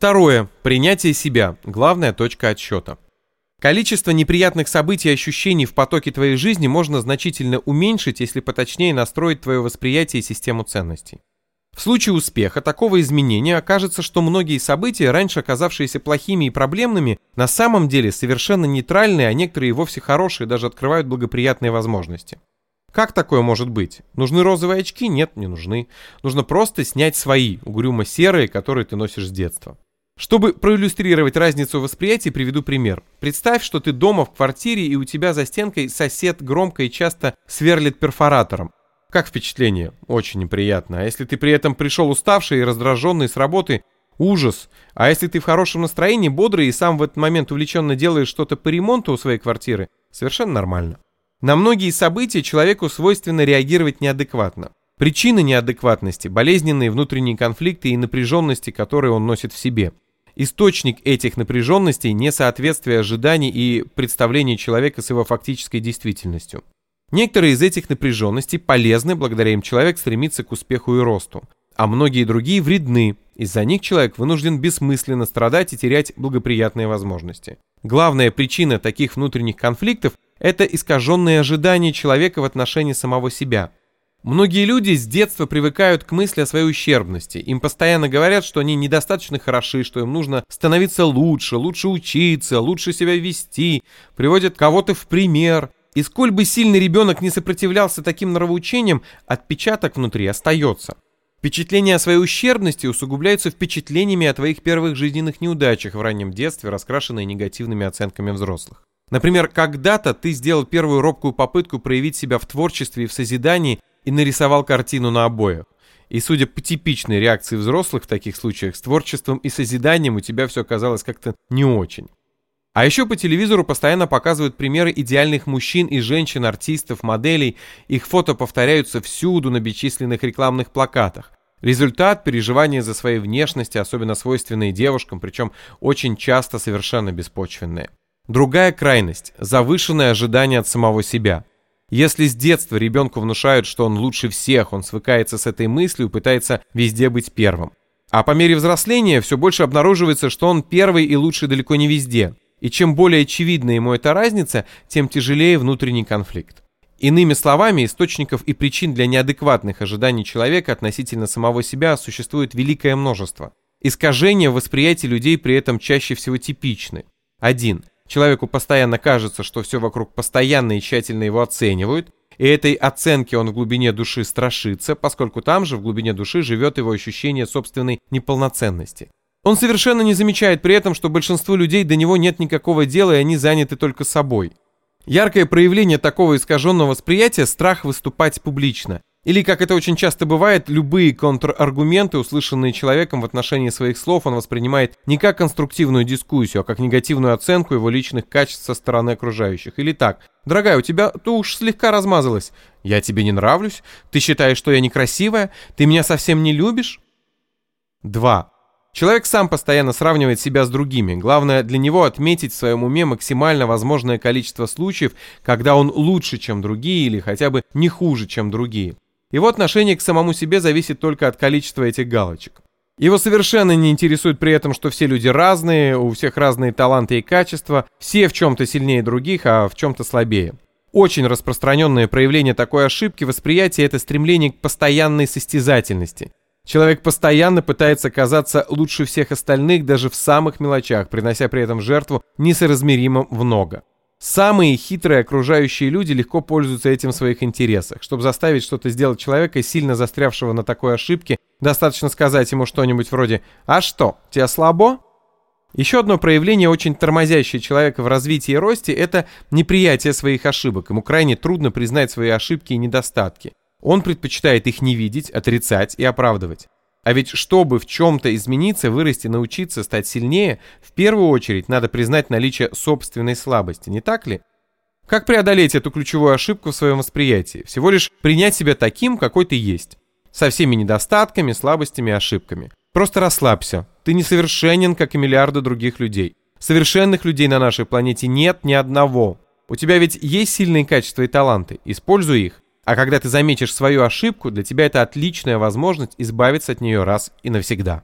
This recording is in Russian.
Второе. Принятие себя. Главная точка отсчета. Количество неприятных событий и ощущений в потоке твоей жизни можно значительно уменьшить, если поточнее настроить твое восприятие и систему ценностей. В случае успеха такого изменения окажется, что многие события, раньше оказавшиеся плохими и проблемными, на самом деле совершенно нейтральные, а некоторые и вовсе хорошие, даже открывают благоприятные возможности. Как такое может быть? Нужны розовые очки? Нет, не нужны. Нужно просто снять свои, угрюмо-серые, которые ты носишь с детства. Чтобы проиллюстрировать разницу восприятия, приведу пример. Представь, что ты дома в квартире и у тебя за стенкой сосед громко и часто сверлит перфоратором. Как впечатление? Очень неприятно. А если ты при этом пришел уставший и раздраженный с работы, ужас. А если ты в хорошем настроении, бодрый и сам в этот момент увлеченно делаешь что-то по ремонту у своей квартиры, совершенно нормально. На многие события человеку свойственно реагировать неадекватно. Причины неадекватности – болезненные внутренние конфликты и напряженности, которые он носит в себе – Источник этих напряженностей – несоответствие ожиданий и представлений человека с его фактической действительностью. Некоторые из этих напряженностей полезны, благодаря им человек стремится к успеху и росту, а многие другие вредны, из-за них человек вынужден бессмысленно страдать и терять благоприятные возможности. Главная причина таких внутренних конфликтов – это искаженные ожидания человека в отношении самого себя – Многие люди с детства привыкают к мысли о своей ущербности. Им постоянно говорят, что они недостаточно хороши, что им нужно становиться лучше, лучше учиться, лучше себя вести, приводят кого-то в пример. И сколь бы сильно ребенок не сопротивлялся таким нравоучениям, отпечаток внутри остается. Впечатления о своей ущербности усугубляются впечатлениями о твоих первых жизненных неудачах в раннем детстве, раскрашенные негативными оценками взрослых. Например, когда-то ты сделал первую робкую попытку проявить себя в творчестве и в созидании, и нарисовал картину на обоях. И судя по типичной реакции взрослых в таких случаях, с творчеством и созиданием у тебя все оказалось как-то не очень. А еще по телевизору постоянно показывают примеры идеальных мужчин и женщин, артистов, моделей. Их фото повторяются всюду на бесчисленных рекламных плакатах. Результат – переживания за своей внешности, особенно свойственные девушкам, причем очень часто совершенно беспочвенные. Другая крайность – завышенное ожидание от самого себя. Если с детства ребенку внушают, что он лучше всех, он свыкается с этой мыслью пытается везде быть первым. А по мере взросления все больше обнаруживается, что он первый и лучший далеко не везде. И чем более очевидна ему эта разница, тем тяжелее внутренний конфликт. Иными словами, источников и причин для неадекватных ожиданий человека относительно самого себя существует великое множество. Искажения восприятия людей при этом чаще всего типичны. 1. Человеку постоянно кажется, что все вокруг постоянно и тщательно его оценивают, и этой оценки он в глубине души страшится, поскольку там же в глубине души живет его ощущение собственной неполноценности. Он совершенно не замечает при этом, что большинству людей до него нет никакого дела, и они заняты только собой. Яркое проявление такого искаженного восприятия – страх выступать публично. Или, как это очень часто бывает, любые контраргументы, услышанные человеком в отношении своих слов, он воспринимает не как конструктивную дискуссию, а как негативную оценку его личных качеств со стороны окружающих. Или так. «Дорогая, у тебя ты уж слегка размазалась. Я тебе не нравлюсь? Ты считаешь, что я некрасивая? Ты меня совсем не любишь?» 2. Человек сам постоянно сравнивает себя с другими. Главное для него отметить в своем уме максимально возможное количество случаев, когда он лучше, чем другие, или хотя бы не хуже, чем другие. Его отношение к самому себе зависит только от количества этих галочек. Его совершенно не интересует при этом, что все люди разные, у всех разные таланты и качества, все в чем-то сильнее других, а в чем-то слабее. Очень распространенное проявление такой ошибки восприятия – это стремление к постоянной состязательности. Человек постоянно пытается казаться лучше всех остальных даже в самых мелочах, принося при этом жертву несоразмеримо много. Самые хитрые окружающие люди легко пользуются этим в своих интересах. Чтобы заставить что-то сделать человека, сильно застрявшего на такой ошибке, достаточно сказать ему что-нибудь вроде «А что, тебе слабо?» Еще одно проявление, очень тормозящее человека в развитии и росте, это неприятие своих ошибок. Ему крайне трудно признать свои ошибки и недостатки. Он предпочитает их не видеть, отрицать и оправдывать. А ведь чтобы в чем-то измениться, вырасти, научиться, стать сильнее, в первую очередь надо признать наличие собственной слабости, не так ли? Как преодолеть эту ключевую ошибку в своем восприятии? Всего лишь принять себя таким, какой ты есть. Со всеми недостатками, слабостями ошибками. Просто расслабься. Ты несовершенен, как и миллиарды других людей. Совершенных людей на нашей планете нет ни одного. У тебя ведь есть сильные качества и таланты. Используй их. А когда ты заметишь свою ошибку, для тебя это отличная возможность избавиться от нее раз и навсегда.